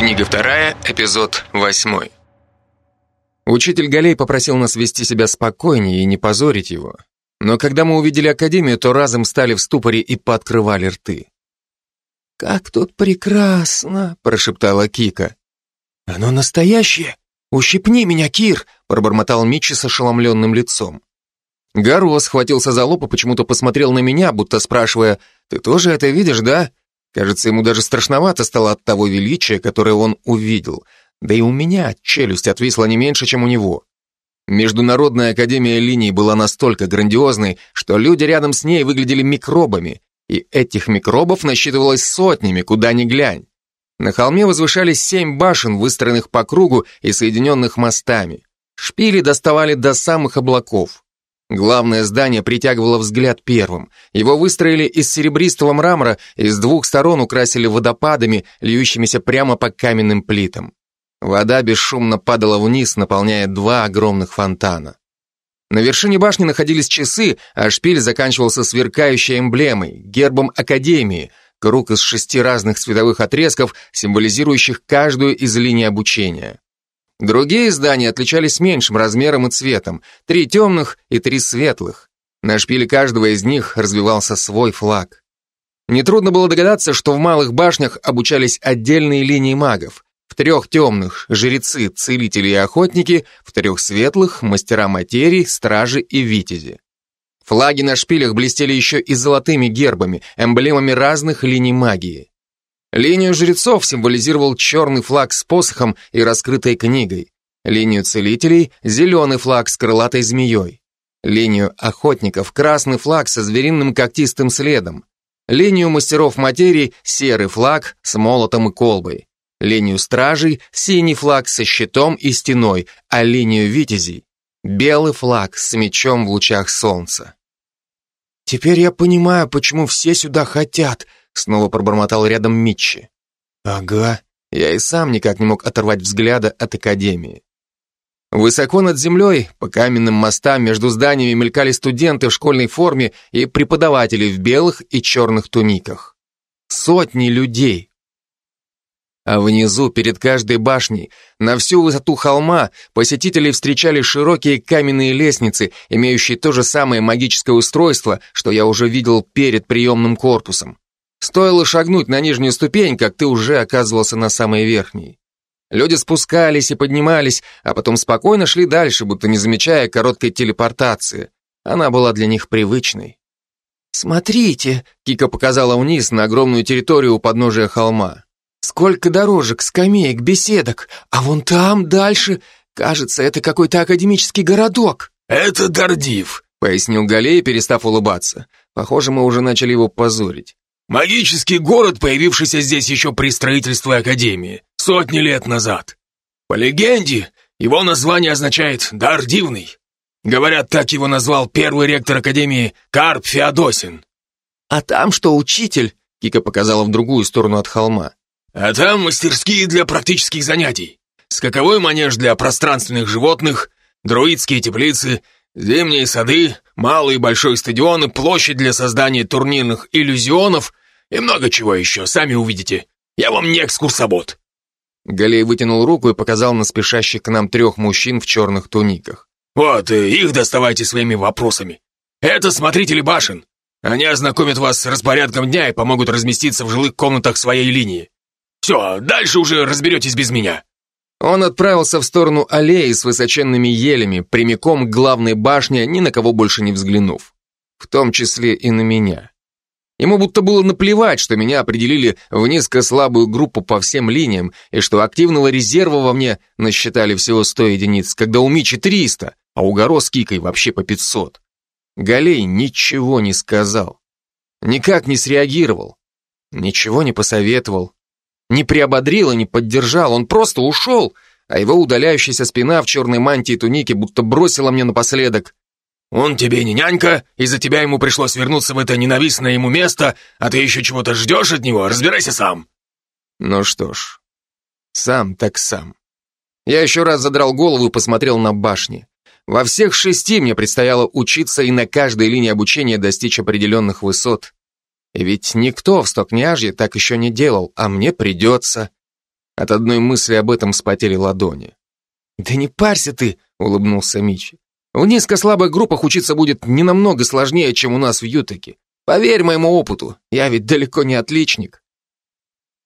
Книга вторая, эпизод восьмой. Учитель Галей попросил нас вести себя спокойнее и не позорить его. Но когда мы увидели Академию, то разом стали в ступоре и пооткрывали рты. «Как тут прекрасно!» — прошептала Кика. «Оно настоящее! Ущипни меня, Кир!» — пробормотал Митчи с ошеломленным лицом. Гаро схватился за лоб и почему-то посмотрел на меня, будто спрашивая, «Ты тоже это видишь, да?» Кажется, ему даже страшновато стало от того величия, которое он увидел. Да и у меня челюсть отвисла не меньше, чем у него. Международная академия линий была настолько грандиозной, что люди рядом с ней выглядели микробами, и этих микробов насчитывалось сотнями, куда ни глянь. На холме возвышались семь башен, выстроенных по кругу и соединенных мостами. Шпили доставали до самых облаков. Главное здание притягивало взгляд первым. Его выстроили из серебристого мрамора и с двух сторон украсили водопадами, льющимися прямо по каменным плитам. Вода бесшумно падала вниз, наполняя два огромных фонтана. На вершине башни находились часы, а шпиль заканчивался сверкающей эмблемой, гербом Академии, круг из шести разных цветовых отрезков, символизирующих каждую из линий обучения. Другие здания отличались меньшим размером и цветом, три темных и три светлых. На шпиле каждого из них развивался свой флаг. Нетрудно было догадаться, что в малых башнях обучались отдельные линии магов. В трех темных – жрецы, целители и охотники, в трех светлых – мастера материи, стражи и витязи. Флаги на шпилях блестели еще и золотыми гербами, эмблемами разных линий магии. Линию жрецов символизировал черный флаг с посохом и раскрытой книгой. Линию целителей – зеленый флаг с крылатой змеей. Линию охотников – красный флаг со звериным когтистым следом. Линию мастеров материи – серый флаг с молотом и колбой. Линию стражей – синий флаг со щитом и стеной, а линию витязей – белый флаг с мечом в лучах солнца. «Теперь я понимаю, почему все сюда хотят», Снова пробормотал рядом Митчи. Ага, я и сам никак не мог оторвать взгляда от Академии. Высоко над землей, по каменным мостам между зданиями мелькали студенты в школьной форме и преподаватели в белых и черных туниках. Сотни людей. А внизу, перед каждой башней, на всю высоту холма, посетителей встречали широкие каменные лестницы, имеющие то же самое магическое устройство, что я уже видел перед приемным корпусом. Стоило шагнуть на нижнюю ступень, как ты уже оказывался на самой верхней. Люди спускались и поднимались, а потом спокойно шли дальше, будто не замечая короткой телепортации. Она была для них привычной. «Смотрите!» — Кика показала вниз на огромную территорию у подножия холма. «Сколько дорожек, скамеек, беседок, а вон там, дальше, кажется, это какой-то академический городок». «Это Гордив», — пояснил Галей, перестав улыбаться. Похоже, мы уже начали его позорить. Магический город, появившийся здесь еще при строительстве Академии, сотни лет назад. По легенде, его название означает «дар дивный». Говорят, так его назвал первый ректор Академии Карп Феодосин. «А там что, учитель?» Кика показала в другую сторону от холма. «А там мастерские для практических занятий. Скаковой манеж для пространственных животных, друидские теплицы, зимние сады, малый и большой стадионы, площадь для создания турнирных иллюзионов и много чего еще, сами увидите. Я вам не экскурсовод». Галей вытянул руку и показал на спешащих к нам трех мужчин в черных туниках. «Вот, э, их доставайте своими вопросами. Это смотрители башен. Они ознакомят вас с распорядком дня и помогут разместиться в жилых комнатах своей линии. Все, дальше уже разберетесь без меня». Он отправился в сторону аллеи с высоченными елями, прямиком к главной башне, ни на кого больше не взглянув. В том числе и на меня. Ему будто было наплевать, что меня определили в низкослабую группу по всем линиям, и что активного резерва во мне насчитали всего 100 единиц, когда у Мичи 300, а у Горо с Кикой вообще по 500. Галей ничего не сказал. Никак не среагировал. Ничего не посоветовал. Не приободрил и не поддержал. Он просто ушел, а его удаляющаяся спина в черной мантии тунике будто бросила мне напоследок. Он тебе не нянька, из-за тебя ему пришлось вернуться в это ненавистное ему место, а ты еще чего-то ждешь от него, разбирайся сам». Ну что ж, сам так сам. Я еще раз задрал голову и посмотрел на башни. Во всех шести мне предстояло учиться и на каждой линии обучения достичь определенных высот. Ведь никто в Стокняжье так еще не делал, а мне придется. От одной мысли об этом вспотели ладони. «Да не парься ты», — улыбнулся Мичи. «В низкослабых группах учиться будет не намного сложнее, чем у нас в Ютаке. Поверь моему опыту, я ведь далеко не отличник».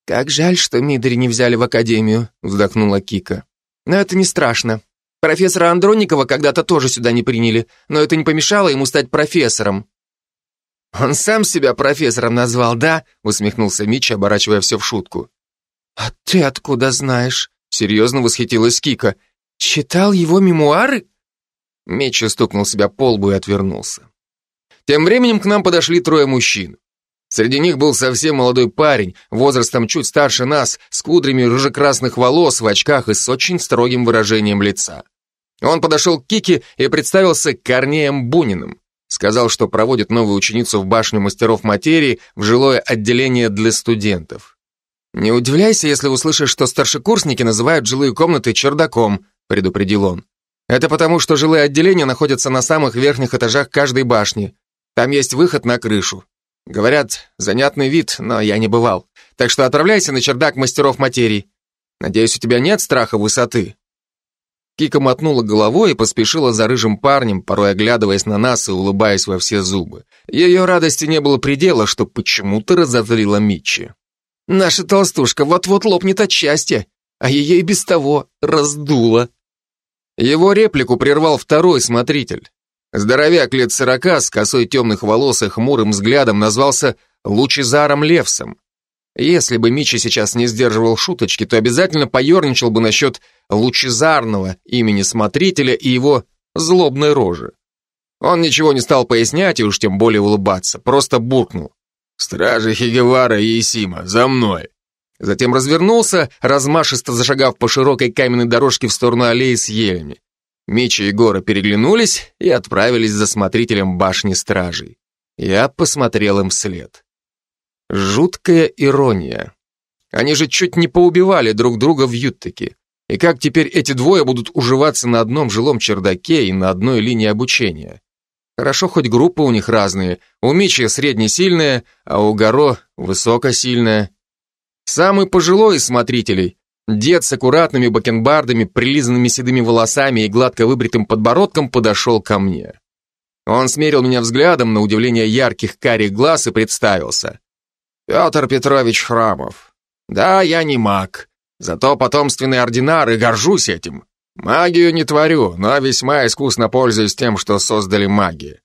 «Как жаль, что Мидори не взяли в академию», — вздохнула Кика. «Но это не страшно. Профессора Андроникова когда-то тоже сюда не приняли, но это не помешало ему стать профессором». «Он сам себя профессором назвал, да?» — усмехнулся Митч, оборачивая все в шутку. «А ты откуда знаешь?» — серьезно восхитилась Кика. «Читал его мемуары?» Митч стукнул себя по лбу и отвернулся. Тем временем к нам подошли трое мужчин. Среди них был совсем молодой парень, возрастом чуть старше нас, с кудрями рыжекрасных волос, в очках и с очень строгим выражением лица. Он подошел к Кике и представился Корнеем Буниным. Сказал, что проводит новую ученицу в башню мастеров материи в жилое отделение для студентов. «Не удивляйся, если услышишь, что старшекурсники называют жилые комнаты чердаком», предупредил он. «Это потому, что жилые отделения находятся на самых верхних этажах каждой башни. Там есть выход на крышу. Говорят, занятный вид, но я не бывал. Так что отправляйся на чердак мастеров материи. Надеюсь, у тебя нет страха высоты?» Кика мотнула головой и поспешила за рыжим парнем, порой оглядываясь на нас и улыбаясь во все зубы. Ее радости не было предела, что почему-то разозлила Митчи. «Наша толстушка вот-вот лопнет от счастья, а ее и без того раздуло». Его реплику прервал второй смотритель. Здоровяк лет сорока с косой темных волос и хмурым взглядом назвался Лучезаром Левсом. Если бы Мичи сейчас не сдерживал шуточки, то обязательно поерничал бы насчет лучезарного имени смотрителя и его злобной рожи. Он ничего не стал пояснять и уж тем более улыбаться, просто буркнул. «Стражи Хигевара и Исима, за мной!» Затем развернулся, размашисто зашагав по широкой каменной дорожке в сторону аллеи с елями. Мичи и Гора переглянулись и отправились за смотрителем башни стражей. Я посмотрел им вслед. Жуткая ирония. Они же чуть не поубивали друг друга в Юттаке. И как теперь эти двое будут уживаться на одном жилом чердаке и на одной линии обучения? Хорошо, хоть группы у них разные. У Мичи среднесильная, а у Горо высокосильная. Самый пожилой из смотрителей, дед с аккуратными бакенбардами, прилизанными седыми волосами и гладко выбритым подбородком подошел ко мне. Он смерил меня взглядом на удивление ярких карих глаз и представился. Петр Петрович Храмов. Да, я не маг, зато потомственный ординар и горжусь этим. Магию не творю, но весьма искусно пользуюсь тем, что создали маги.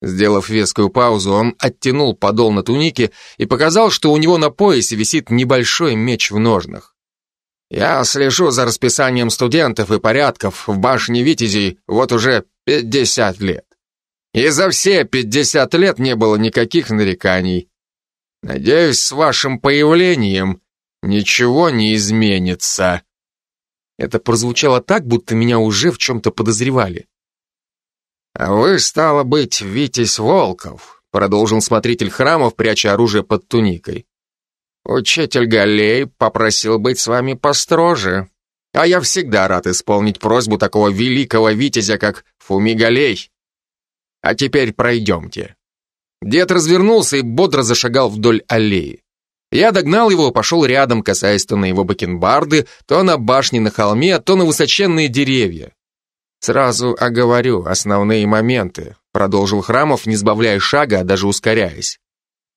Сделав вескую паузу, он оттянул подол на тунике и показал, что у него на поясе висит небольшой меч в ножнах. Я слежу за расписанием студентов и порядков в башне Витязей вот уже 50 лет. И за все 50 лет не было никаких нареканий. Надеюсь, с вашим появлением ничего не изменится. Это прозвучало так, будто меня уже в чем-то подозревали. А вы, стало быть, Витязь Волков, продолжил смотритель храмов, пряча оружие под туникой. Учитель Галей попросил быть с вами построже. А я всегда рад исполнить просьбу такого великого витязя, как Фуми Галей. А теперь пройдемте. Дед развернулся и бодро зашагал вдоль аллеи. Я догнал его, пошел рядом, касаясь то на его бакенбарды, то на башни на холме, то на высоченные деревья. Сразу оговорю основные моменты, продолжил Храмов, не сбавляя шага, а даже ускоряясь.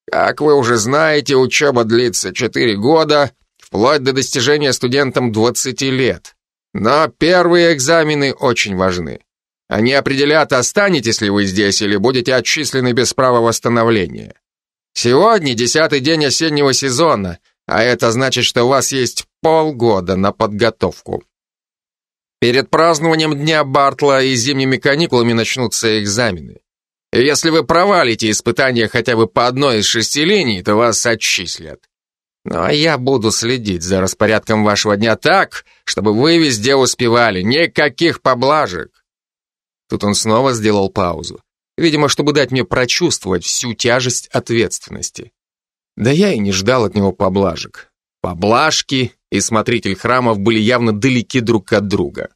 Как вы уже знаете, учеба длится четыре года, вплоть до достижения студентам 20 лет. Но первые экзамены очень важны. Они определят, останетесь ли вы здесь или будете отчислены без права восстановления. Сегодня десятый день осеннего сезона, а это значит, что у вас есть полгода на подготовку. Перед празднованием Дня Бартла и зимними каникулами начнутся экзамены. И если вы провалите испытания хотя бы по одной из шести линий, то вас отчислят. Ну а я буду следить за распорядком вашего дня так, чтобы вы везде успевали, никаких поблажек. Тут он снова сделал паузу. Видимо, чтобы дать мне прочувствовать всю тяжесть ответственности. Да я и не ждал от него поблажек. Поблажки и смотритель храмов были явно далеки друг от друга.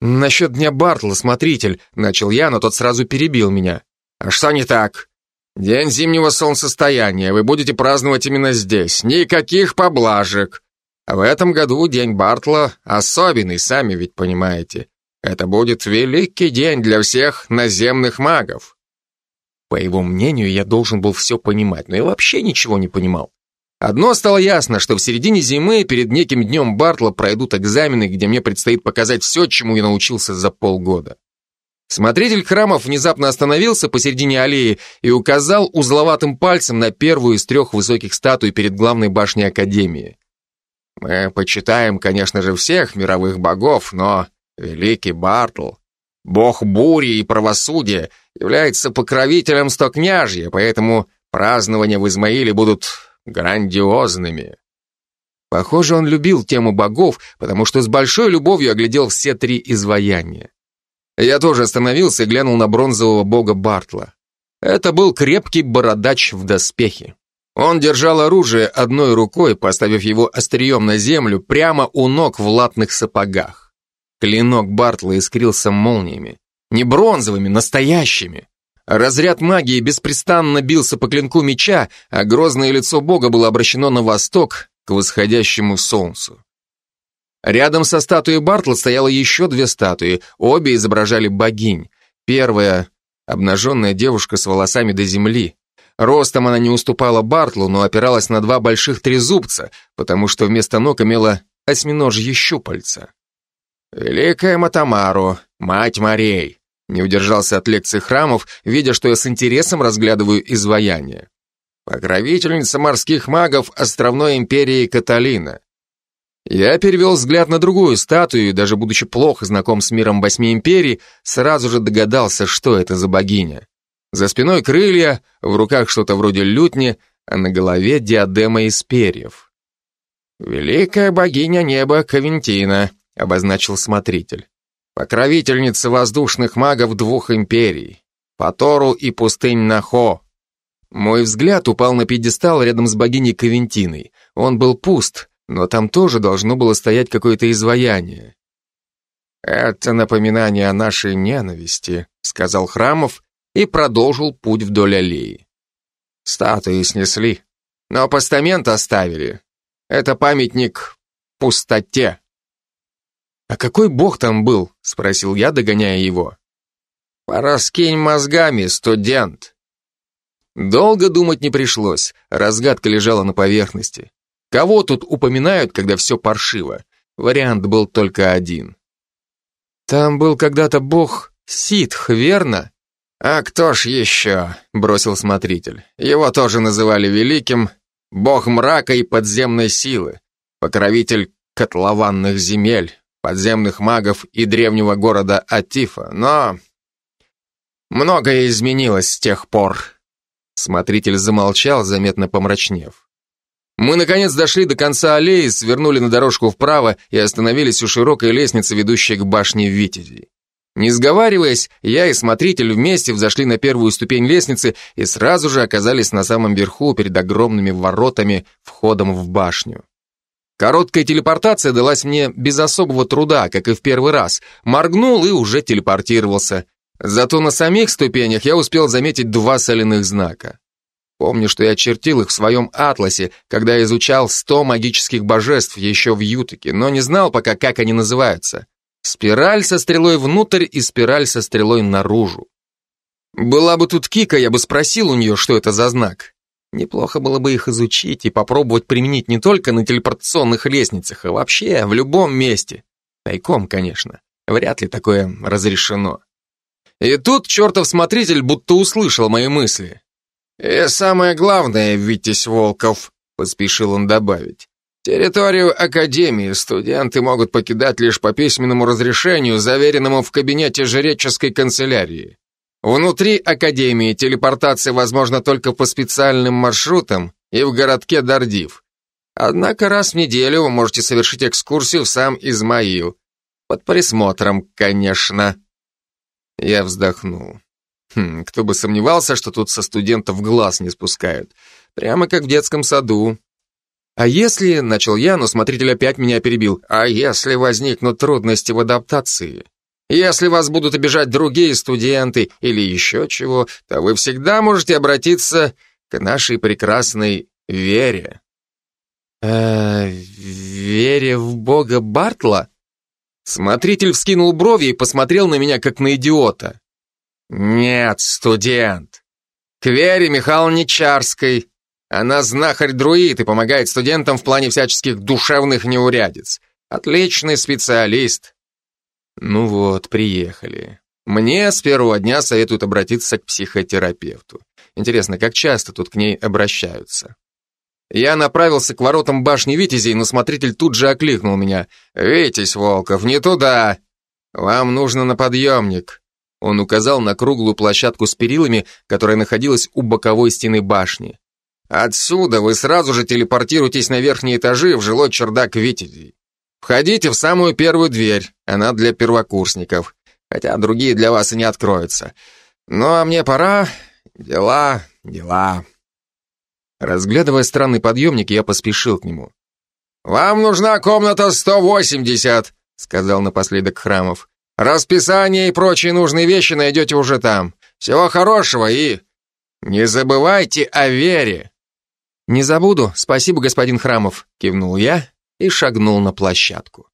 «Насчет дня Бартла, смотритель», — начал я, но тот сразу перебил меня. «А что не так? День зимнего солнцестояния, вы будете праздновать именно здесь. Никаких поблажек. А в этом году день Бартла особенный, сами ведь понимаете. Это будет великий день для всех наземных магов. По его мнению, я должен был все понимать, но я вообще ничего не понимал. Одно стало ясно, что в середине зимы перед неким днем Бартла пройдут экзамены, где мне предстоит показать все, чему я научился за полгода. Смотритель храмов внезапно остановился посередине аллеи и указал узловатым пальцем на первую из трех высоких статуй перед главной башней Академии. Мы почитаем, конечно же, всех мировых богов, но великий Бартл, бог бури и правосудия, является покровителем стокняжья, поэтому празднования в Измаиле будут грандиозными. Похоже, он любил тему богов, потому что с большой любовью оглядел все три изваяния. Я тоже остановился и глянул на бронзового бога Бартла. Это был крепкий бородач в доспехе. Он держал оружие одной рукой, поставив его острием на землю прямо у ног в латных сапогах. Клинок Бартла искрился молниями. Не бронзовыми, настоящими. Разряд магии беспрестанно бился по клинку меча, а грозное лицо бога было обращено на восток, к восходящему солнцу. Рядом со статуей Бартла стояло еще две статуи, обе изображали богинь. Первая — обнаженная девушка с волосами до земли. Ростом она не уступала Бартлу, но опиралась на два больших трезубца, потому что вместо ног имела осьминожье щупальца. «Великая Матамару, мать морей!» Не удержался от лекции храмов, видя, что я с интересом разглядываю изваяние. Покровительница морских магов островной империи Каталина. Я перевел взгляд на другую статую и, даже будучи плохо знаком с миром восьми империй, сразу же догадался, что это за богиня. За спиной крылья, в руках что-то вроде лютни, а на голове диадема из перьев. «Великая богиня неба Кавентина», — обозначил смотритель. «Покровительница воздушных магов двух империй, Патору и пустынь Нахо». Мой взгляд упал на пьедестал рядом с богиней Кавентиной. Он был пуст, но там тоже должно было стоять какое-то изваяние. «Это напоминание о нашей ненависти», — сказал Храмов и продолжил путь вдоль аллеи. Статуи снесли, но постамент оставили. Это памятник пустоте. «А какой бог там был?» — спросил я, догоняя его. «Пораскинь мозгами, студент». Долго думать не пришлось, разгадка лежала на поверхности. Кого тут упоминают, когда все паршиво? Вариант был только один. Там был когда-то бог Ситх, верно? А кто ж еще? Бросил смотритель. Его тоже называли великим, бог мрака и подземной силы, покровитель котлованных земель, подземных магов и древнего города Атифа, но многое изменилось с тех пор. Смотритель замолчал, заметно помрачнев. Мы, наконец, дошли до конца аллеи, свернули на дорожку вправо и остановились у широкой лестницы, ведущей к башне Витязей. Не сговариваясь, я и смотритель вместе взошли на первую ступень лестницы и сразу же оказались на самом верху перед огромными воротами, входом в башню. Короткая телепортация далась мне без особого труда, как и в первый раз. Моргнул и уже телепортировался. Зато на самих ступенях я успел заметить два соляных знака. Помню, что я чертил их в своем атласе, когда изучал сто магических божеств еще в Ютаке, но не знал пока, как они называются. Спираль со стрелой внутрь и спираль со стрелой наружу. Была бы тут Кика, я бы спросил у нее, что это за знак. Неплохо было бы их изучить и попробовать применить не только на телепортационных лестницах, а вообще в любом месте. Тайком, конечно. Вряд ли такое разрешено. И тут чертов смотритель будто услышал мои мысли. «И самое главное, Витязь Волков», — поспешил он добавить, «территорию Академии студенты могут покидать лишь по письменному разрешению, заверенному в кабинете жреческой канцелярии. Внутри Академии телепортация возможна только по специальным маршрутам и в городке Дардив. Однако раз в неделю вы можете совершить экскурсию в сам Измаил. Под присмотром, конечно». Я вздохнул. Хм, кто бы сомневался, что тут со студентов глаз не спускают. Прямо как в детском саду. А если, начал я, но смотритель опять меня перебил, а если возникнут трудности в адаптации? Если вас будут обижать другие студенты или еще чего, то вы всегда можете обратиться к нашей прекрасной Вере. Э, вере в бога Бартла? Смотритель вскинул брови и посмотрел на меня, как на идиота. Нет, студент. К Вере Михайловне Чарской. Она знахарь-друид и помогает студентам в плане всяческих душевных неурядиц. Отличный специалист. Ну вот, приехали. Мне с первого дня советуют обратиться к психотерапевту. Интересно, как часто тут к ней обращаются? Я направился к воротам башни Витязей, но смотритель тут же окликнул меня. «Витязь, Волков, не туда! Вам нужно на подъемник!» Он указал на круглую площадку с перилами, которая находилась у боковой стены башни. «Отсюда вы сразу же телепортируетесь на верхние этажи в жилой чердак Витязей. Входите в самую первую дверь, она для первокурсников хотя другие для вас и не откроются. Ну, а мне пора. Дела, дела. Разглядывая странный подъемник, я поспешил к нему. «Вам нужна комната 180», — сказал напоследок Храмов. «Расписание и прочие нужные вещи найдете уже там. Всего хорошего и... не забывайте о вере». «Не забуду, спасибо, господин Храмов», — кивнул я и шагнул на площадку.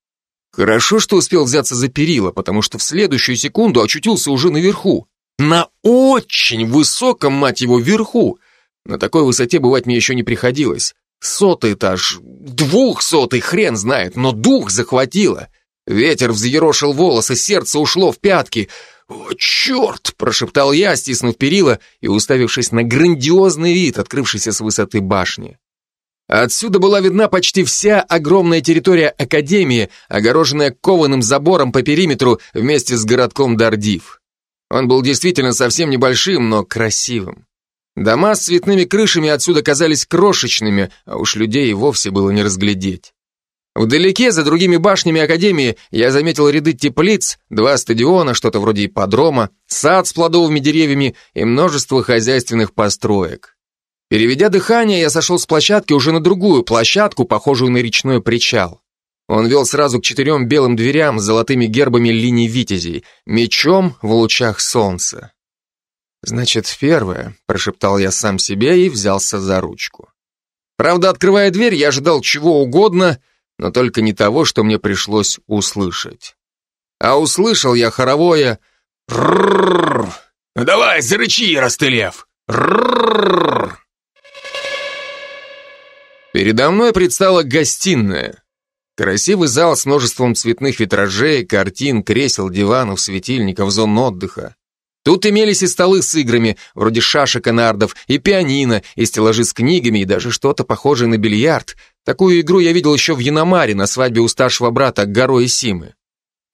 Хорошо, что успел взяться за перила, потому что в следующую секунду очутился уже наверху. На очень высоком, мать его, верху. На такой высоте бывать мне еще не приходилось. Сотый этаж, двухсотый, хрен знает, но дух захватило. Ветер взъерошил волосы, сердце ушло в пятки. «О, черт!» – прошептал я, стиснув перила и уставившись на грандиозный вид, открывшийся с высоты башни. Отсюда была видна почти вся огромная территория Академии, огороженная кованым забором по периметру вместе с городком Дардив. Он был действительно совсем небольшим, но красивым. Дома с цветными крышами отсюда казались крошечными, а уж людей и вовсе было не разглядеть. Вдалеке, за другими башнями Академии, я заметил ряды теплиц, два стадиона, что-то вроде ипподрома, сад с плодовыми деревьями и множество хозяйственных построек. Переведя дыхание, я сошел с площадки уже на другую площадку, похожую на речной причал. Он вел сразу к четырем белым дверям с золотыми гербами линий витязей, мечом в лучах солнца. «Значит, первое», — прошептал я сам себе и взялся за ручку. Правда, открывая дверь, я ожидал чего угодно, но только не того, что мне пришлось услышать. А услышал я хоровое «Рррррр». «Давай, зарычи, Растылев!» «Рррррр». Передо мной предстала гостиная. Красивый зал с множеством цветных витражей, картин, кресел, диванов, светильников, зон отдыха. Тут имелись и столы с играми, вроде шашек и нардов, и пианино, и стеллажи с книгами, и даже что-то похожее на бильярд. Такую игру я видел еще в Яномаре на свадьбе у старшего брата Гаро и Симы.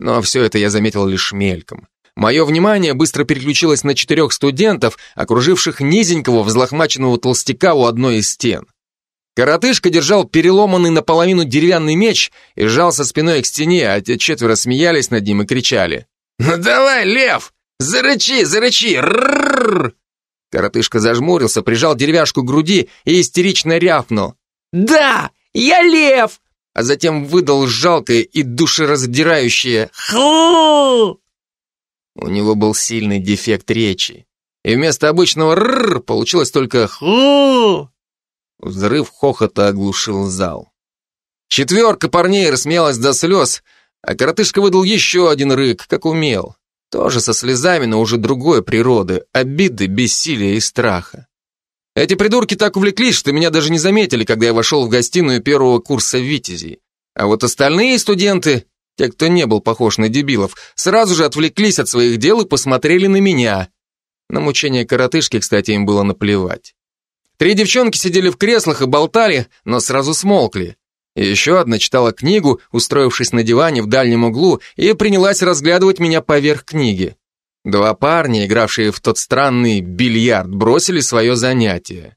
Но все это я заметил лишь мельком. Мое внимание быстро переключилось на четырех студентов, окруживших низенького взлохмаченного толстяка у одной из стен. Коротышка держал переломанный наполовину деревянный меч и жался спиной к стене, а те четверо смеялись над ним и кричали. «Ну давай, лев! Зарычи, зарычи! Рррррр!» Коротышка зажмурился, прижал деревяшку к груди и истерично рявкнул. «Да, я лев!» А затем выдал жалкое и душераздирающее «Ху!» У него был сильный дефект речи. И вместо обычного «рррр» получилось только «ху!» Взрыв хохота оглушил зал. Четверка парней рассмеялась до слез, а коротышка выдал еще один рык, как умел. Тоже со слезами, но уже другой природы, обиды, бессилия и страха. Эти придурки так увлеклись, что меня даже не заметили, когда я вошел в гостиную первого курса витязей. А вот остальные студенты, те, кто не был похож на дебилов, сразу же отвлеклись от своих дел и посмотрели на меня. На мучение коротышки, кстати, им было наплевать. Три девчонки сидели в креслах и болтали, но сразу смолкли. Еще одна читала книгу, устроившись на диване в дальнем углу, и принялась разглядывать меня поверх книги. Два парня, игравшие в тот странный бильярд, бросили свое занятие.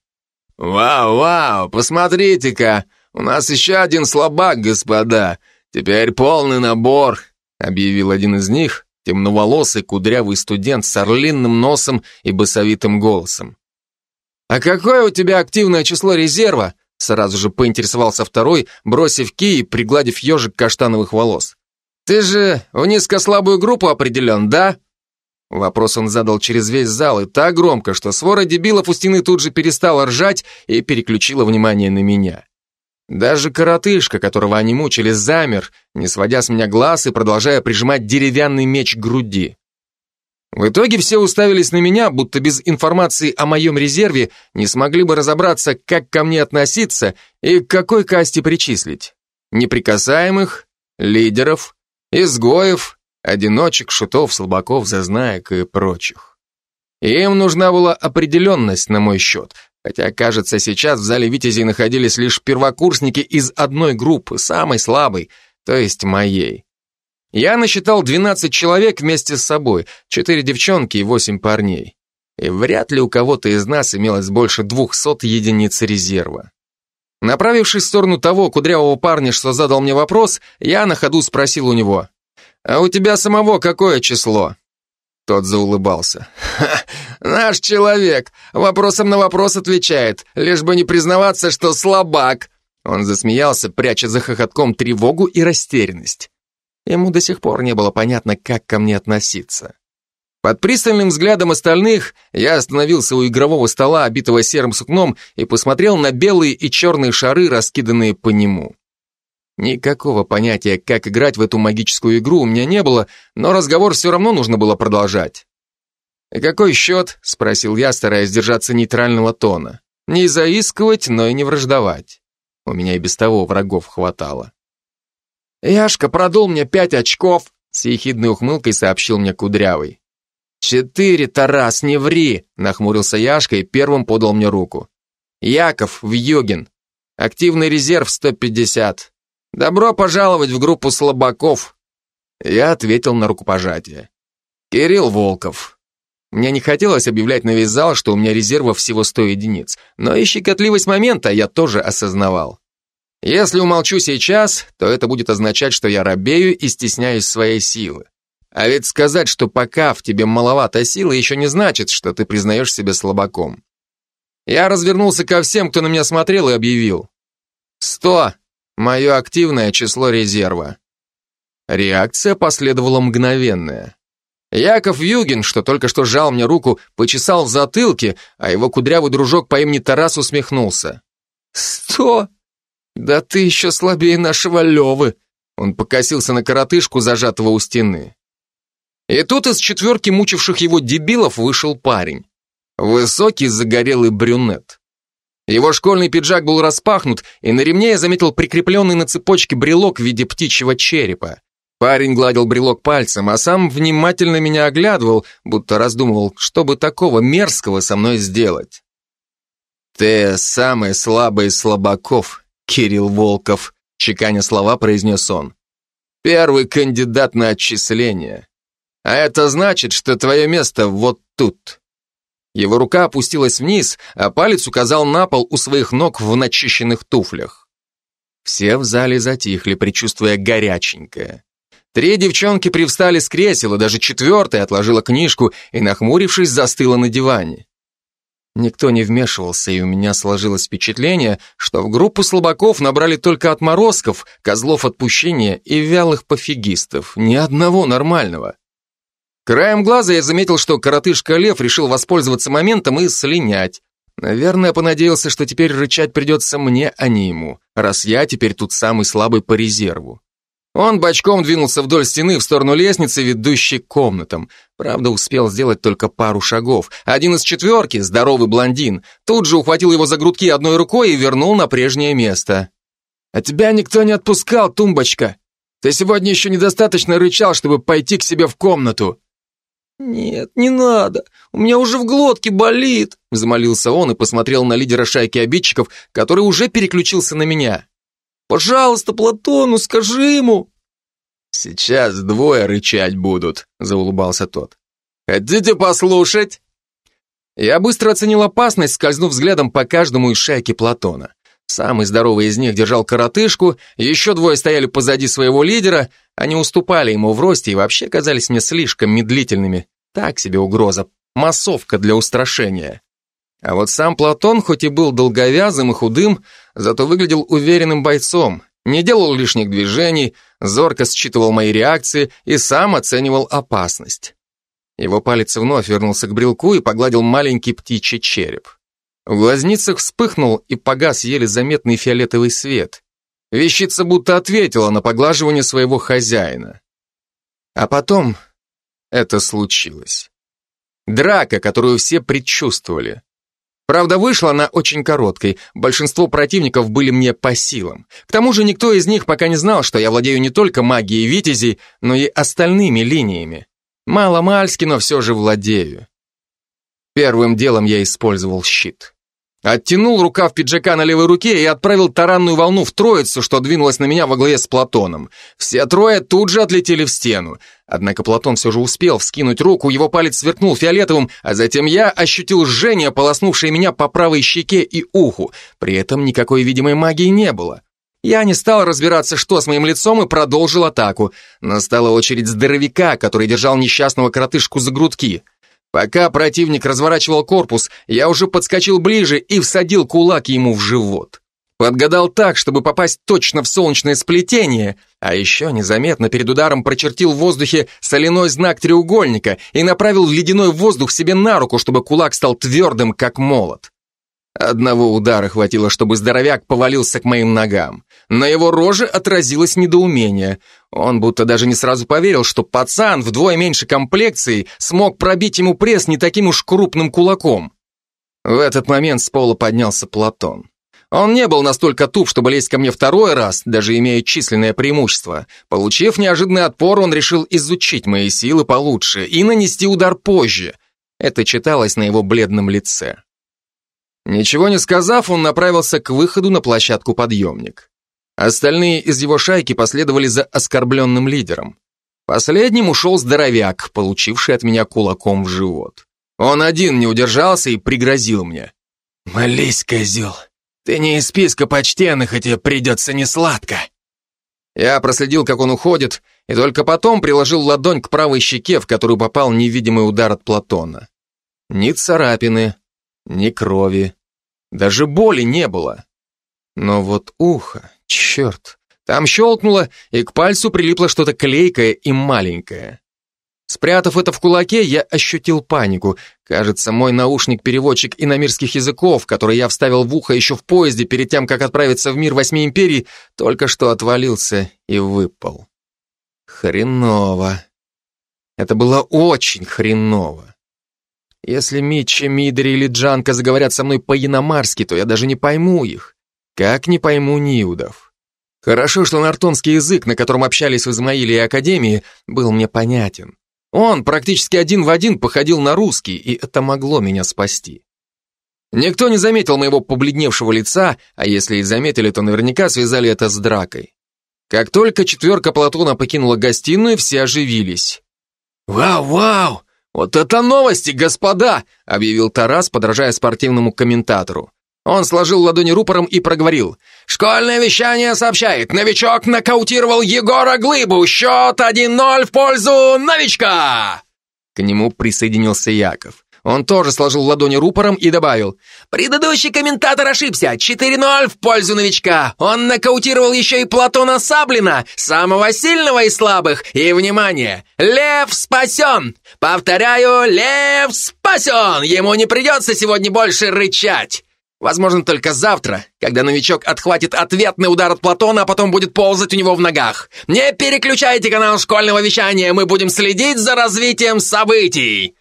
«Вау-вау, посмотрите-ка, у нас еще один слабак, господа. Теперь полный набор», объявил один из них, темноволосый кудрявый студент с орлинным носом и басовитым голосом. «А какое у тебя активное число резерва?» Сразу же поинтересовался второй, бросив ки и пригладив ежик каштановых волос. «Ты же в низкослабую группу определен, да?» Вопрос он задал через весь зал и так громко, что свора дебилов у стены тут же перестала ржать и переключила внимание на меня. Даже коротышка, которого они мучили, замер, не сводя с меня глаз и продолжая прижимать деревянный меч к груди. В итоге все уставились на меня, будто без информации о моем резерве не смогли бы разобраться, как ко мне относиться и к какой касте причислить. Неприкасаемых, лидеров, изгоев, одиночек, шутов, слабаков, зазнаек и прочих. им нужна была определенность на мой счет, хотя, кажется, сейчас в зале Витязей находились лишь первокурсники из одной группы, самой слабой, то есть моей. Я насчитал 12 человек вместе с собой, 4 девчонки и 8 парней. И вряд ли у кого-то из нас имелось больше 200 единиц резерва. Направившись в сторону того кудрявого парня, что задал мне вопрос, я на ходу спросил у него, «А у тебя самого какое число?» Тот заулыбался. «Ха, наш человек вопросом на вопрос отвечает, лишь бы не признаваться, что слабак». Он засмеялся, пряча за хохотком тревогу и растерянность. Ему до сих пор не было понятно, как ко мне относиться. Под пристальным взглядом остальных я остановился у игрового стола, обитого серым сукном, и посмотрел на белые и черные шары, раскиданные по нему. Никакого понятия, как играть в эту магическую игру у меня не было, но разговор все равно нужно было продолжать. «И какой счет?» — спросил я, стараясь держаться нейтрального тона. Не заискивать, но и не враждовать. У меня и без того врагов хватало. «Яшка продул мне пять очков», — с ехидной ухмылкой сообщил мне Кудрявый. «Четыре, Тарас, не ври!» — нахмурился Яшка и первым подал мне руку. «Яков, Вьюгин. Активный резерв 150. Добро пожаловать в группу слабаков!» Я ответил на рукопожатие. «Кирилл Волков». Мне не хотелось объявлять на весь зал, что у меня резервов всего 100 единиц, но и щекотливость момента я тоже осознавал. Если умолчу сейчас, то это будет означать, что я робею и стесняюсь своей силы. А ведь сказать, что пока в тебе маловато силы, еще не значит, что ты признаешь себя слабаком. Я развернулся ко всем, кто на меня смотрел, и объявил. «Сто! Мое активное число резерва». Реакция последовала мгновенная. Яков Югин, что только что сжал мне руку, почесал в затылке, а его кудрявый дружок по имени Тарас усмехнулся. «Сто? Да ты еще слабее нашего Левы!» Он покосился на коротышку, зажатого у стены. И тут из четверки мучивших его дебилов вышел парень. Высокий загорелый брюнет. Его школьный пиджак был распахнут, и на ремне я заметил прикрепленный на цепочке брелок в виде птичьего черепа. Парень гладил брелок пальцем, а сам внимательно меня оглядывал, будто раздумывал, что бы такого мерзкого со мной сделать. «Ты самый слабый из слабаков, Кирилл Волков», чеканя слова, произнес он. «Первый кандидат на отчисление. А это значит, что твое место вот тут. Его рука опустилась вниз, а палец указал на пол у своих ног в начищенных туфлях. Все в зале затихли, предчувствуя горяченькое. Три девчонки привстали с кресела, даже четвертая отложила книжку и, нахмурившись, застыла на диване. Никто не вмешивался, и у меня сложилось впечатление, что в группу слабаков набрали только отморозков, козлов отпущения и вялых пофигистов, ни одного нормального. Краем глаза я заметил, что коротышка Лев решил воспользоваться моментом и слинять. Наверное, понадеялся, что теперь рычать придется мне, а не ему, раз я теперь тут самый слабый по резерву. Он бочком двинулся вдоль стены в сторону лестницы, ведущей к комнатам. Правда, успел сделать только пару шагов. Один из четверки, здоровый блондин, тут же ухватил его за грудки одной рукой и вернул на прежнее место. «А тебя никто не отпускал, тумбочка. Ты сегодня еще недостаточно рычал, чтобы пойти к себе в комнату. «Нет, не надо, у меня уже в глотке болит», взмолился он и посмотрел на лидера шайки обидчиков, который уже переключился на меня. «Пожалуйста, Платону, скажи ему». «Сейчас двое рычать будут», заулыбался тот. «Хотите послушать?» Я быстро оценил опасность, скользнув взглядом по каждому из шайки Платона. Самый здоровый из них держал коротышку, еще двое стояли позади своего лидера, они уступали ему в росте и вообще казались мне слишком медлительными. Так себе угроза, массовка для устрашения. А вот сам Платон, хоть и был долговязым и худым, зато выглядел уверенным бойцом, не делал лишних движений, зорко считывал мои реакции и сам оценивал опасность. Его палец вновь вернулся к брелку и погладил маленький птичий череп. В глазницах вспыхнул и погас еле заметный фиолетовый свет. Вещица будто ответила на поглаживание своего хозяина. А потом это случилось. Драка, которую все предчувствовали. Правда, вышла она очень короткой, большинство противников были мне по силам. К тому же никто из них пока не знал, что я владею не только магией витязей, но и остальными линиями. Мало-мальски, но все же владею. Первым делом я использовал щит. Оттянул рукав пиджака на левой руке и отправил таранную волну в троицу, что двинулась на меня во главе с Платоном. Все трое тут же отлетели в стену. Однако Платон все же успел вскинуть руку, его палец сверкнул фиолетовым, а затем я ощутил жжение, полоснувшее меня по правой щеке и уху. При этом никакой видимой магии не было. Я не стал разбираться, что с моим лицом, и продолжил атаку. Настала очередь здоровяка, который держал несчастного коротышку за грудки. Пока противник разворачивал корпус, я уже подскочил ближе и всадил кулак ему в живот. Подгадал так, чтобы попасть точно в солнечное сплетение, а еще незаметно перед ударом прочертил в воздухе соляной знак треугольника и направил ледяной воздух себе на руку, чтобы кулак стал твердым, как молот. Одного удара хватило, чтобы здоровяк повалился к моим ногам. На его роже отразилось недоумение. Он будто даже не сразу поверил, что пацан вдвое меньше комплекции смог пробить ему пресс не таким уж крупным кулаком. В этот момент с пола поднялся Платон. Он не был настолько туп, чтобы лезть ко мне второй раз, даже имея численное преимущество. Получив неожиданный отпор, он решил изучить мои силы получше и нанести удар позже. Это читалось на его бледном лице. Ничего не сказав, он направился к выходу на площадку подъемник. Остальные из его шайки последовали за оскорбленным лидером. Последним ушел здоровяк, получивший от меня кулаком в живот. Он один не удержался и пригрозил мне. «Молись, козел, ты не из списка почтенных, и тебе придется несладко». Я проследил, как он уходит, и только потом приложил ладонь к правой щеке, в которую попал невидимый удар от Платона. Ни царапины, ни крови, даже боли не было. Но вот ухо, черт, там щелкнуло, и к пальцу прилипло что-то клейкое и маленькое. Спрятав это в кулаке, я ощутил панику. Кажется, мой наушник-переводчик иномирских языков, который я вставил в ухо еще в поезде перед тем, как отправиться в мир восьми империй, только что отвалился и выпал. Хреново. Это было очень хреново. Если Митчи, Мидри или Джанка заговорят со мной по-яномарски, то я даже не пойму их. Как не пойму Ниудов? Хорошо, что нартонский язык, на котором общались в Измаиле и Академии, был мне понятен. Он практически один в один походил на русский, и это могло меня спасти. Никто не заметил моего побледневшего лица, а если и заметили, то наверняка связали это с дракой. Как только четверка Платона покинула гостиную, все оживились. «Вау, вау! «Вот это новости, господа!» — объявил Тарас, подражая спортивному комментатору. Он сложил ладони рупором и проговорил. «Школьное вещание сообщает, новичок нокаутировал Егора Глыбу, счет 1-0 в пользу новичка!» К нему присоединился Яков. Он тоже сложил ладони рупором и добавил. «Предыдущий комментатор ошибся. 4-0 в пользу новичка. Он нокаутировал еще и Платона Саблина, самого сильного из слабых. И, внимание, Лев спасен! Повторяю, Лев спасен! Ему не придется сегодня больше рычать!» Возможно, только завтра, когда новичок отхватит ответный удар от Платона, а потом будет ползать у него в ногах. Не переключайте канал школьного вещания, мы будем следить за развитием событий.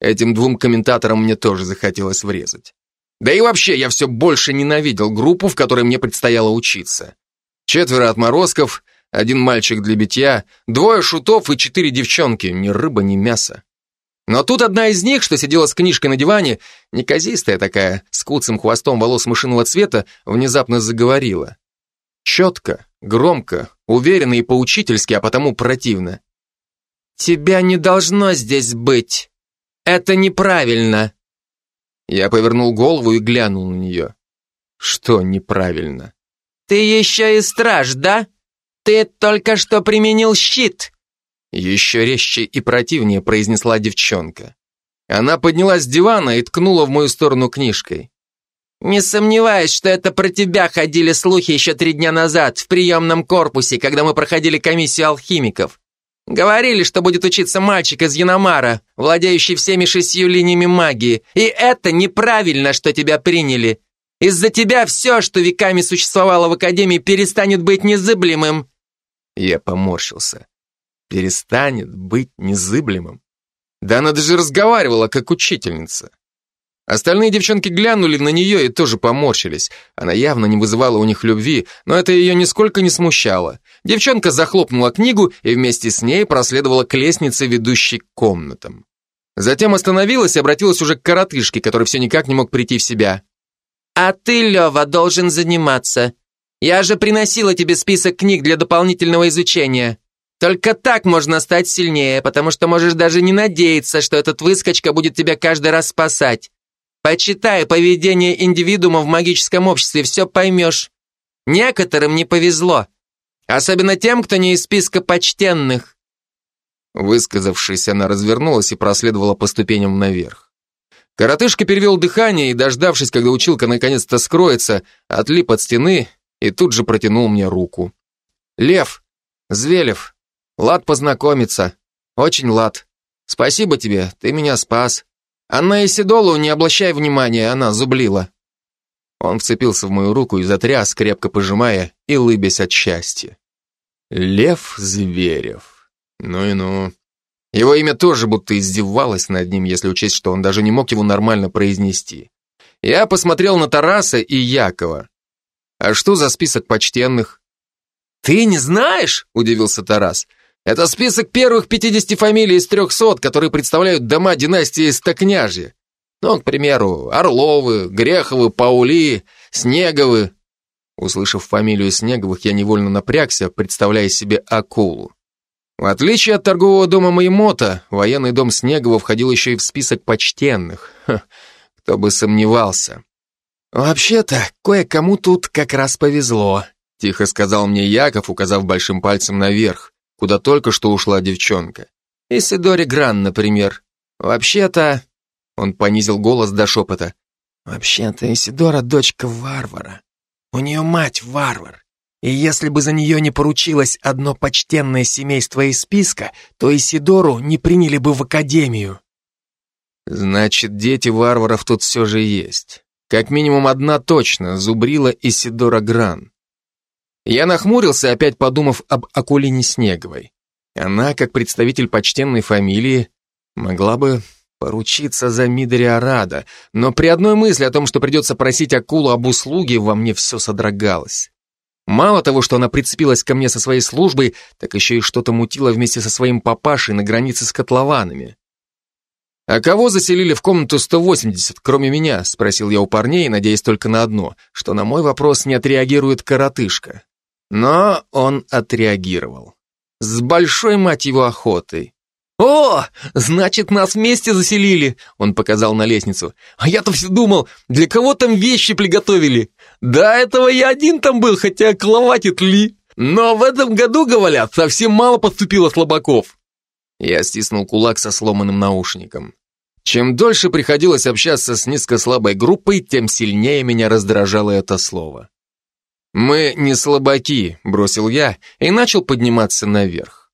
Этим двум комментаторам мне тоже захотелось врезать. Да и вообще, я все больше ненавидел группу, в которой мне предстояло учиться. Четверо отморозков, один мальчик для битья, двое шутов и четыре девчонки, ни рыба, ни мясо. Но тут одна из них, что сидела с книжкой на диване, неказистая такая, с куцым хвостом волос мышиного цвета, внезапно заговорила. Четко, громко, уверенно и поучительски, а потому противно. «Тебя не должно здесь быть!» Это неправильно!» Я повернул голову и глянул на нее. «Что неправильно?» «Ты еще и страж, да? Ты только что применил щит!» Еще резче и противнее произнесла девчонка. Она поднялась с дивана и ткнула в мою сторону книжкой. «Не сомневаюсь, что это про тебя ходили слухи еще три дня назад в приемном корпусе, когда мы проходили комиссию алхимиков. Говорили, что будет учиться мальчик из Яномара, владеющий всеми шестью линиями магии. И это неправильно, что тебя приняли. Из-за тебя все, что веками существовало в Академии, перестанет быть незыблемым. Я поморщился. Перестанет быть незыблемым. Да она даже разговаривала, как учительница. Остальные девчонки глянули на нее и тоже поморщились. Она явно не вызывала у них любви, но это ее нисколько не смущало. Девчонка захлопнула книгу и вместе с ней проследовала к лестнице, ведущей к комнатам. Затем остановилась и обратилась уже к коротышке, который все никак не мог прийти в себя. «А ты, Лева, должен заниматься. Я же приносила тебе список книг для дополнительного изучения. Только так можно стать сильнее, потому что можешь даже не надеяться, что этот выскочка будет тебя каждый раз спасать. Почитай поведение индивидуума в магическом обществе, все поймешь. Некоторым не повезло. Особенно тем, кто не из списка почтенных. Высказавшись, она развернулась и проследовала по ступеням наверх. Коротышка перевел дыхание и, дождавшись, когда училка наконец-то скроется, отлип от стены и тут же протянул мне руку. «Лев, Звелев, лад познакомиться. Очень лад. Спасибо тебе, ты меня спас. Анна Исидолу, не обращай внимания, она зублила. Он вцепился в мою руку и затряс, крепко пожимая и лыбясь от счастья. Лев Зверев. Ну и ну. Его имя тоже будто издевалось над ним, если учесть, что он даже не мог его нормально произнести. Я посмотрел на Тараса и Якова. А что за список почтенных? Ты не знаешь? Удивился Тарас. Это список первых 50 фамилий из 300, которые представляют дома династии Стокняжья. Ну, к примеру, Орловы, Греховы, Паули, Снеговы. Услышав фамилию Снеговых, я невольно напрягся, представляя себе акулу. В отличие от торгового дома Маймота, военный дом Снегова входил еще и в список почтенных. Ха, кто бы сомневался. «Вообще-то, кое-кому тут как раз повезло», — тихо сказал мне Яков, указав большим пальцем наверх куда только что ушла девчонка. Исидори Гран, например. Вообще-то... Он понизил голос до шепота. Вообще-то Исидора дочка варвара. У нее мать варвар. И если бы за нее не поручилось одно почтенное семейство из списка, то Исидору не приняли бы в академию. Значит, дети варваров тут все же есть. Как минимум одна точно, зубрила Исидора Гран. Я нахмурился, опять подумав об Акулине Снеговой. Она, как представитель почтенной фамилии, могла бы поручиться за Мидори Арада, но при одной мысли о том, что придется просить Акулу об услуге, во мне все содрогалось. Мало того, что она прицепилась ко мне со своей службой, так еще и что-то мутила вместе со своим папашей на границе с котлованами. «А кого заселили в комнату 180, кроме меня?» — спросил я у парней, надеясь только на одно, что на мой вопрос не отреагирует коротышка. Но он отреагировал. С большой, мать его, охотой. «О, значит, нас вместе заселили!» Он показал на лестницу. «А я-то все думал, для кого там вещи приготовили? До этого я один там был, хотя кловатит ли. Но в этом году, говорят, совсем мало поступило слабаков». Я стиснул кулак со сломанным наушником. Чем дольше приходилось общаться с низкослабой группой, тем сильнее меня раздражало это слово. «Мы не слабаки», — бросил я и начал подниматься наверх.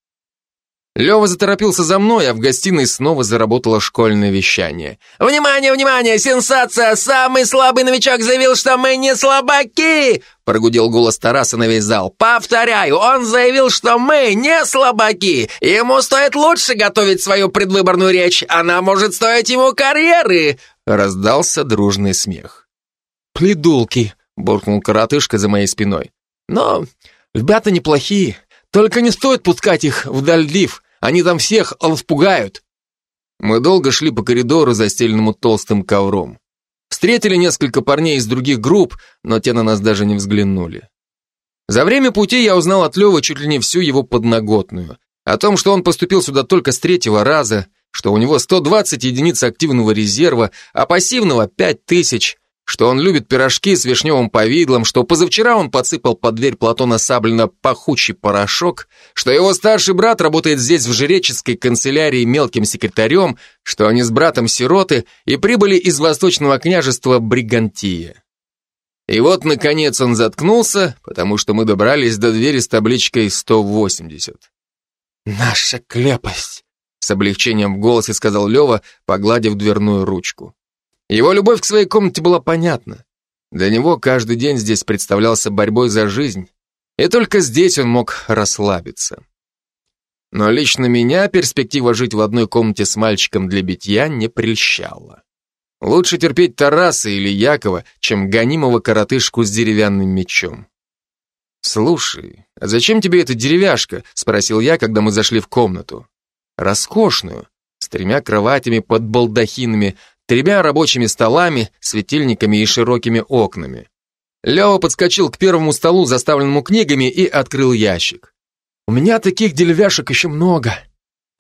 Лева заторопился за мной, а в гостиной снова заработало школьное вещание. «Внимание, внимание! Сенсация! Самый слабый новичок заявил, что мы не слабаки!» Прогудел голос Тараса на весь зал. «Повторяю, он заявил, что мы не слабаки! Ему стоит лучше готовить свою предвыборную речь, она может стоить ему карьеры!» Раздался дружный смех. «Пледулки!» Буркнул коротышка за моей спиной. Но ребята неплохие, только не стоит пускать их в Дальдив, они там всех распугают. Мы долго шли по коридору, застеленному толстым ковром. Встретили несколько парней из других групп, но те на нас даже не взглянули. За время пути я узнал от Лёвы чуть ли не всю его подноготную. О том, что он поступил сюда только с третьего раза, что у него 120 единиц активного резерва, а пассивного 5000, что он любит пирожки с вишневым повидлом, что позавчера он подсыпал под дверь Платона Саблина пахучий порошок, что его старший брат работает здесь в жреческой канцелярии мелким секретарем, что они с братом сироты и прибыли из восточного княжества Бригантия. И вот, наконец, он заткнулся, потому что мы добрались до двери с табличкой 180. «Наша клепость!» С облегчением в голосе сказал Лева, погладив дверную ручку. Его любовь к своей комнате была понятна. Для него каждый день здесь представлялся борьбой за жизнь, и только здесь он мог расслабиться. Но лично меня перспектива жить в одной комнате с мальчиком для битья не прельщала. Лучше терпеть Тараса или Якова, чем гонимого коротышку с деревянным мечом. «Слушай, а зачем тебе эта деревяшка?» — спросил я, когда мы зашли в комнату. «Роскошную, с тремя кроватями под балдахинами, тремя рабочими столами, светильниками и широкими окнами». Лева подскочил к первому столу, заставленному книгами, и открыл ящик. «У меня таких деревяшек еще много».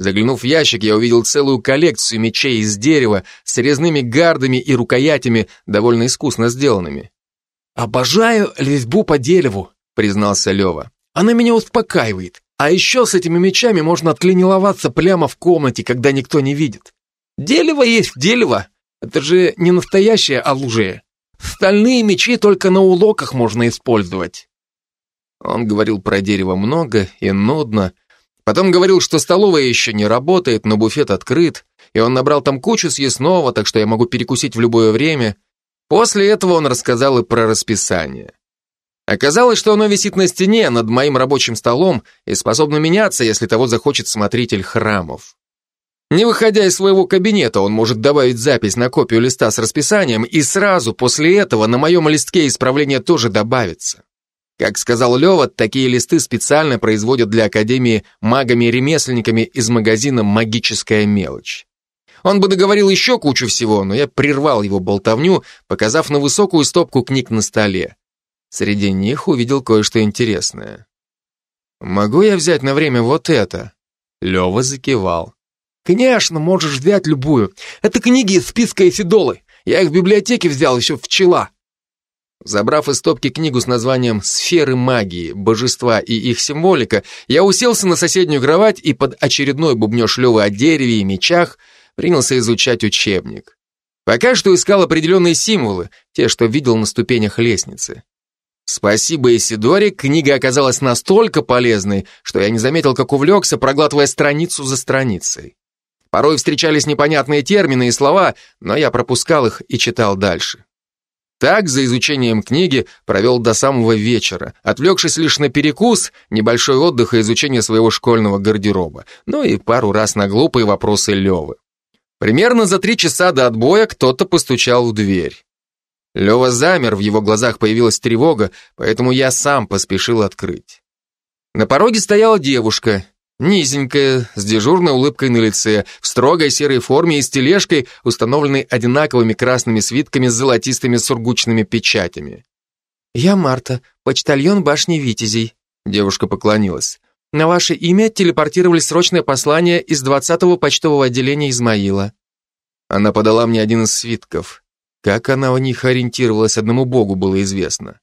Заглянув в ящик, я увидел целую коллекцию мечей из дерева с резными гардами и рукоятями, довольно искусно сделанными. «Обожаю резьбу по дереву», признался Лева. Она меня успокаивает. А еще с этими мечами можно отклиниловаться прямо в комнате, когда никто не видит. Дерево есть дерево. Это же не настоящее оружие. Стальные мечи только на улоках можно использовать. Он говорил про дерево много и нудно. Потом говорил, что столовая еще не работает, но буфет открыт, и он набрал там кучу съестного, так что я могу перекусить в любое время. После этого он рассказал и про расписание. Оказалось, что оно висит на стене над моим рабочим столом и способно меняться, если того захочет смотритель храмов. Не выходя из своего кабинета, он может добавить запись на копию листа с расписанием, и сразу после этого на моем листке исправление тоже добавится. Как сказал Лева, такие листы специально производят для Академии магами-ремесленниками из магазина «Магическая мелочь». Он бы договорил еще кучу всего, но я прервал его болтовню, показав на высокую стопку книг на столе. Среди них увидел кое-что интересное. «Могу я взять на время вот это?» Лева закивал. «Конечно, можешь взять любую. Это книги из списка Исидолы. Я их в библиотеке взял еще вчера». Забрав из стопки книгу с названием «Сферы магии, божества и их символика», я уселся на соседнюю кровать и под очередной бубнеж Левы о дереве и мечах принялся изучать учебник. Пока что искал определенные символы, те, что видел на ступенях лестницы. Спасибо Исидоре, книга оказалась настолько полезной, что я не заметил, как увлекся, проглатывая страницу за страницей. Порой встречались непонятные термины и слова, но я пропускал их и читал дальше. Так, за изучением книги провел до самого вечера, отвлекшись лишь на перекус, небольшой отдых и изучение своего школьного гардероба, ну и пару раз на глупые вопросы Левы. Примерно за три часа до отбоя кто-то постучал в дверь. Лева замер, в его глазах появилась тревога, поэтому я сам поспешил открыть. На пороге стояла девушка, низенькая, с дежурной улыбкой на лице, в строгой серой форме и с тележкой, установленной одинаковыми красными свитками с золотистыми сургучными печатями. «Я Марта, почтальон башни Витязей», — девушка поклонилась. «На ваше имя телепортировали срочное послание из 20-го почтового отделения Измаила». Она подала мне один из свитков. Как она в них ориентировалась, одному богу было известно.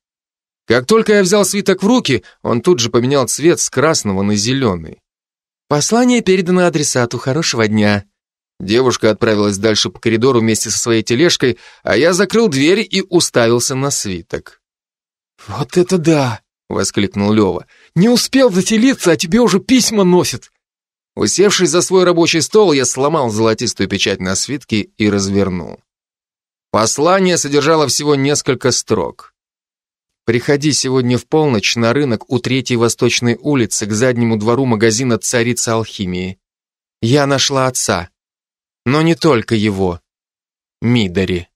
Как только я взял свиток в руки, он тут же поменял цвет с красного на зеленый. «Послание передано адресату. Хорошего дня». Девушка отправилась дальше по коридору вместе со своей тележкой, а я закрыл дверь и уставился на свиток. «Вот это да!» — воскликнул Лева. «Не успел заселиться, а тебе уже письма носят!» Усевшись за свой рабочий стол, я сломал золотистую печать на свитке и развернул. Послание содержало всего несколько строк. «Приходи сегодня в полночь на рынок у Третьей Восточной улицы к заднему двору магазина «Царица алхимии». Я нашла отца. Но не только его. Мидари.